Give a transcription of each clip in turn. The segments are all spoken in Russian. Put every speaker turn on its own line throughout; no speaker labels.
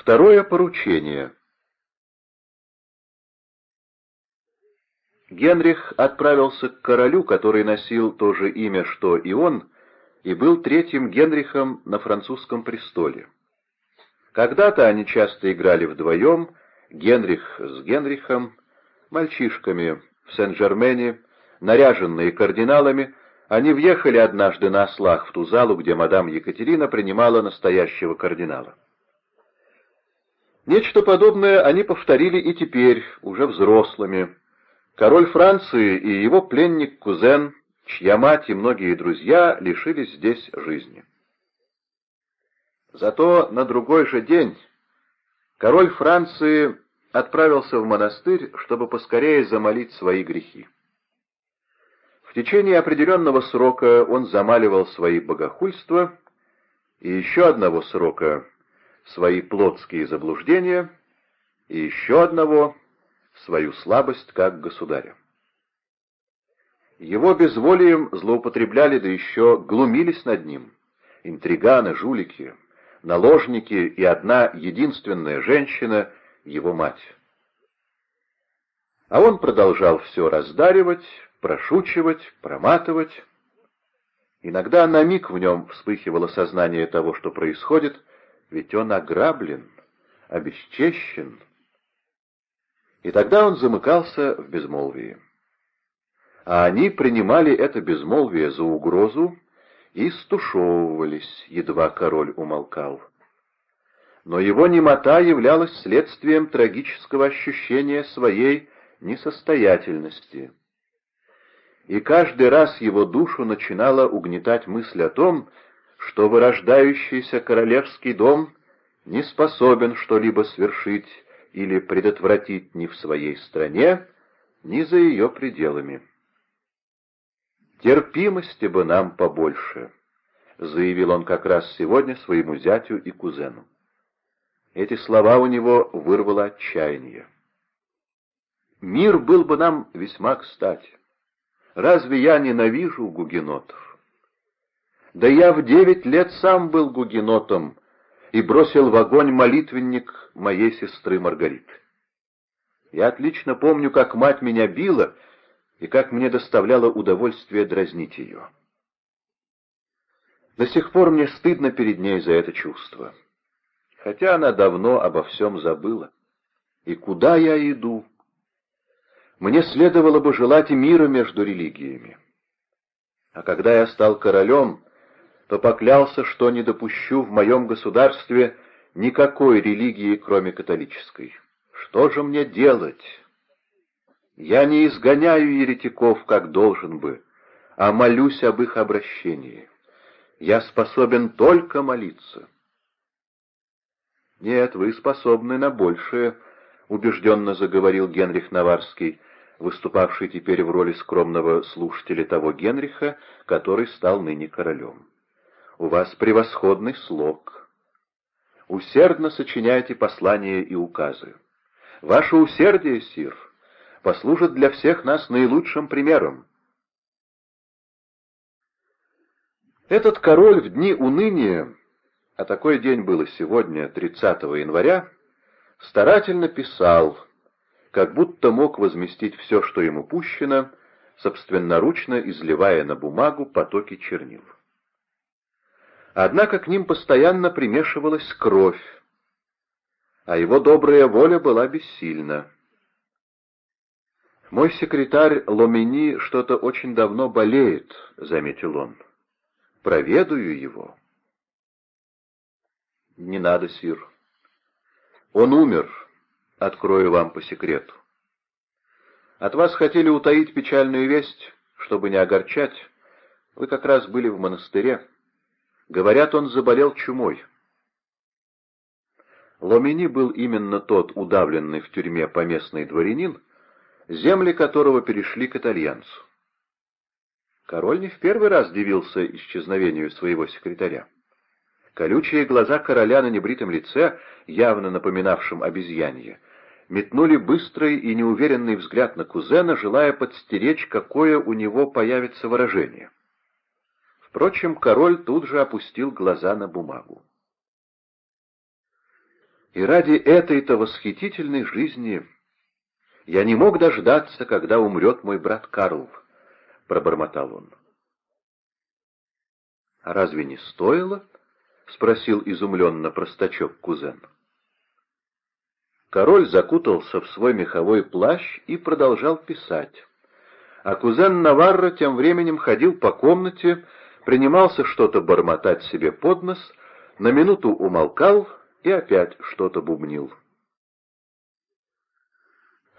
Второе поручение. Генрих отправился к королю, который носил то же имя, что и он, и был третьим Генрихом на французском престоле. Когда-то они часто играли вдвоем, Генрих с Генрихом, мальчишками в Сен-Жермене, наряженные кардиналами, они въехали однажды на ослах в ту залу, где мадам Екатерина принимала настоящего кардинала. Нечто подобное они повторили и теперь, уже взрослыми. Король Франции и его пленник-кузен, чья мать и многие друзья лишились здесь жизни. Зато на другой же день король Франции отправился в монастырь, чтобы поскорее замолить свои грехи. В течение определенного срока он замаливал свои богохульства, и еще одного срока — свои плотские заблуждения, и еще одного — свою слабость как государя. Его безволием злоупотребляли, да еще глумились над ним. Интриганы, жулики, наложники и одна единственная женщина — его мать. А он продолжал все раздаривать, прошучивать, проматывать. Иногда на миг в нем вспыхивало сознание того, что происходит, ведь он ограблен, обесчещен. И тогда он замыкался в безмолвии. А они принимали это безмолвие за угрозу и стушевывались, едва король умолкал. Но его немота являлась следствием трагического ощущения своей несостоятельности и каждый раз его душу начинала угнетать мысль о том, что вырождающийся королевский дом не способен что-либо свершить или предотвратить ни в своей стране, ни за ее пределами. «Терпимости бы нам побольше», — заявил он как раз сегодня своему зятю и кузену. Эти слова у него вырвало отчаяние. «Мир был бы нам весьма кстати. Разве я ненавижу гугенотов? Да я в девять лет сам был гугенотом и бросил в огонь молитвенник моей сестры Маргариты. Я отлично помню, как мать меня била и как мне доставляло удовольствие дразнить ее. До сих пор мне стыдно перед ней за это чувство, хотя она давно обо всем забыла. И куда я иду? Мне следовало бы желать и мира между религиями. А когда я стал королем, то поклялся, что не допущу в моем государстве никакой религии, кроме католической. Что же мне делать? Я не изгоняю еретиков, как должен бы, а молюсь об их обращении. Я способен только молиться. Нет, вы способны на большее, — убежденно заговорил Генрих Наварский, — выступавший теперь в роли скромного слушателя того Генриха, который стал ныне королем. «У вас превосходный слог. Усердно сочиняйте послания и указы. Ваше усердие, сир, послужит для всех нас наилучшим примером. Этот король в дни уныния, а такой день был и сегодня, 30 января, старательно писал, как будто мог возместить все, что ему пущено, собственноручно изливая на бумагу потоки чернил. Однако к ним постоянно примешивалась кровь, а его добрая воля была бессильна. «Мой секретарь Ломини что-то очень давно болеет», — заметил он. «Проведаю его». «Не надо, Сир. Он умер, открою вам по секрету. От вас хотели утаить печальную весть, чтобы не огорчать. Вы как раз были в монастыре. Говорят, он заболел чумой. Ломини был именно тот удавленный в тюрьме поместный дворянин, земли которого перешли к итальянцу. Король не в первый раз дивился исчезновению своего секретаря. Колючие глаза короля на небритом лице, явно напоминавшем обезьянье, метнули быстрый и неуверенный взгляд на кузена, желая подстеречь, какое у него появится выражение. Впрочем, король тут же опустил глаза на бумагу. И ради этой-то восхитительной жизни я не мог дождаться, когда умрет мой брат Карл, — пробормотал он. — А разве не стоило? — спросил изумленно простачок-кузен. Король закутался в свой меховой плащ и продолжал писать. А кузен Наварро тем временем ходил по комнате, принимался что-то бормотать себе под нос, на минуту умолкал и опять что-то бубнил.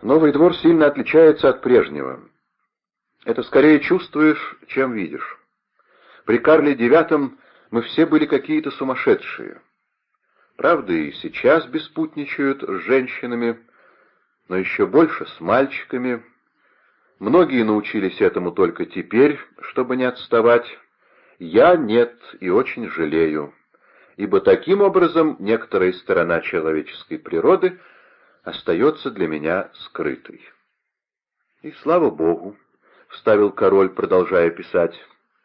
Новый двор сильно отличается от прежнего. Это скорее чувствуешь, чем видишь. При Карле IX мы все были какие-то сумасшедшие. Правда, и сейчас беспутничают с женщинами, но еще больше с мальчиками. Многие научились этому только теперь, чтобы не отставать. Я нет и очень жалею, ибо таким образом некоторая сторона человеческой природы остается для меня скрытой. И слава Богу, — вставил король, продолжая писать,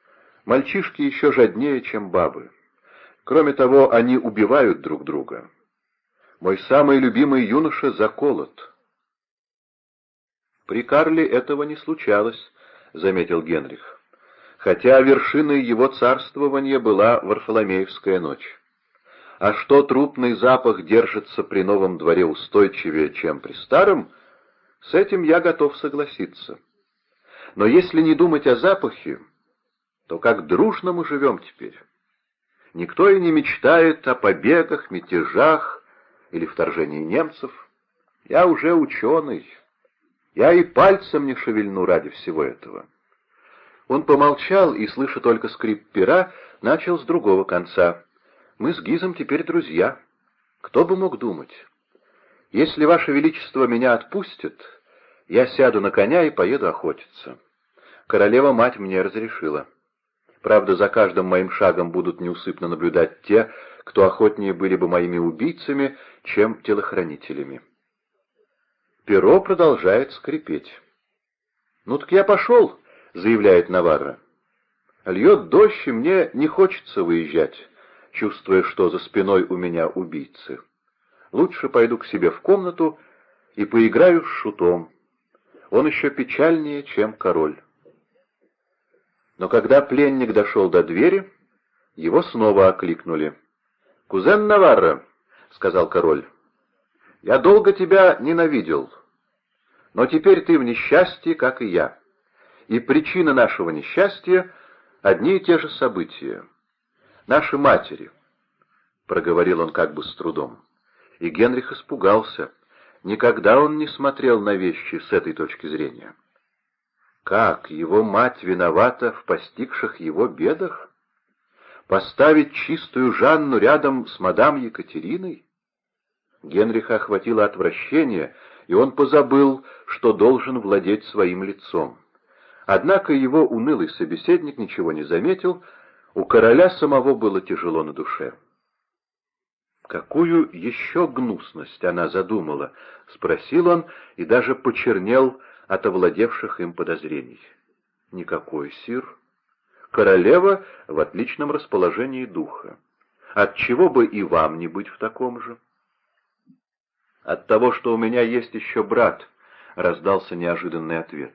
— мальчишки еще жаднее, чем бабы. Кроме того, они убивают друг друга. Мой самый любимый юноша заколот. При Карле этого не случалось, — заметил Генрих, хотя вершиной его царствования была Варфоломеевская ночь. А что трупный запах держится при новом дворе устойчивее, чем при старом, с этим я готов согласиться. Но если не думать о запахе, то как дружно мы живем теперь. Никто и не мечтает о побегах, мятежах или вторжении немцев. Я уже ученый. Я и пальцем не шевельну ради всего этого. Он помолчал и, слыша только скрип пера, начал с другого конца. Мы с Гизом теперь друзья. Кто бы мог думать? Если Ваше Величество меня отпустит, я сяду на коня и поеду охотиться. Королева-мать мне разрешила. Правда, за каждым моим шагом будут неусыпно наблюдать те, кто охотнее были бы моими убийцами, чем телохранителями. Перо продолжает скрипеть. «Ну так я пошел», — заявляет Наварра. «Льет дождь, и мне не хочется выезжать, чувствуя, что за спиной у меня убийцы. Лучше пойду к себе в комнату и поиграю с шутом. Он еще печальнее, чем король». Но когда пленник дошел до двери, его снова окликнули. «Кузен Наварра», — сказал король, — «я долго тебя ненавидел, но теперь ты в несчастье, как и я, и причина нашего несчастья — одни и те же события. Наши матери», — проговорил он как бы с трудом, и Генрих испугался. Никогда он не смотрел на вещи с этой точки зрения. Как его мать виновата в постигших его бедах? Поставить чистую Жанну рядом с мадам Екатериной? Генриха охватило отвращение, и он позабыл, что должен владеть своим лицом. Однако его унылый собеседник ничего не заметил, у короля самого было тяжело на душе. «Какую еще гнусность она задумала?» — спросил он и даже почернел от овладевших им подозрений. Никакой, сир. Королева в отличном расположении духа. Отчего бы и вам не быть в таком же? От того, что у меня есть еще брат, раздался неожиданный ответ.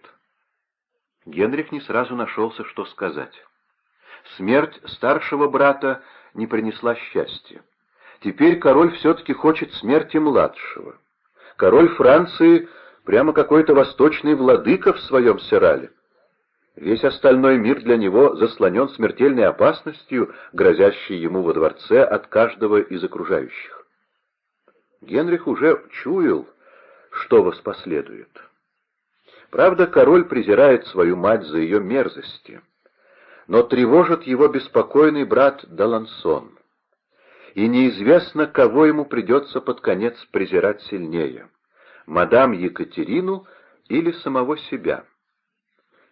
Генрих не сразу нашелся, что сказать. Смерть старшего брата не принесла счастья. Теперь король все-таки хочет смерти младшего. Король Франции прямо какой-то восточный владыка в своем сирале. Весь остальной мир для него заслонен смертельной опасностью, грозящей ему во дворце от каждого из окружающих. Генрих уже чуял, что воспоследует. Правда, король презирает свою мать за ее мерзости, но тревожит его беспокойный брат Далансон, и неизвестно, кого ему придется под конец презирать сильнее — мадам Екатерину или самого себя.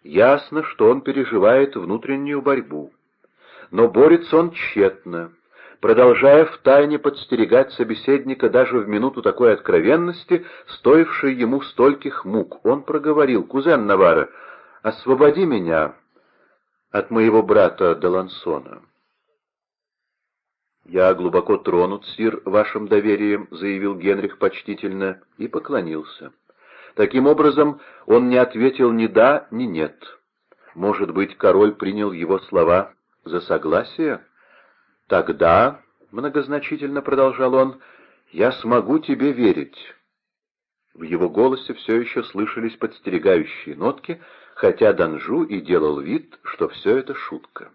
Ясно, что он переживает внутреннюю борьбу. Но борется он тщетно, продолжая втайне подстерегать собеседника даже в минуту такой откровенности, стоившей ему стольких мук. Он проговорил, «Кузен Навара, освободи меня от моего брата Делансона». «Я глубоко тронут, сир, вашим доверием», — заявил Генрих почтительно и поклонился. Таким образом, он не ответил ни «да», ни «нет». Может быть, король принял его слова за согласие? «Тогда», — многозначительно продолжал он, — «я смогу тебе верить». В его голосе все еще слышались подстерегающие нотки, хотя Данжу и делал вид, что все это шутка.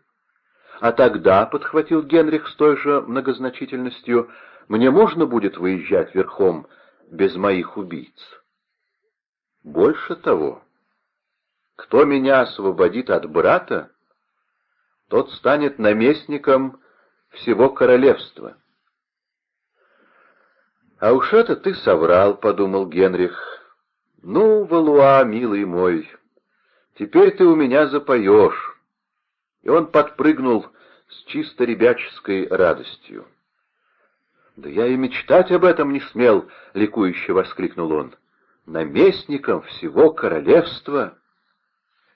«А тогда», — подхватил Генрих с той же многозначительностью, — «мне можно будет выезжать верхом без моих убийц?» «Больше того, кто меня освободит от брата, тот станет наместником всего королевства». «А уж это ты соврал», — подумал Генрих. «Ну, Валуа, милый мой, теперь ты у меня запоешь». И он подпрыгнул с чисто ребяческой радостью. «Да я и мечтать об этом не смел!» — ликующе воскликнул он. «Наместником всего королевства!»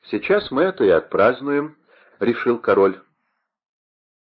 «Сейчас мы это и отпразднуем», — решил король.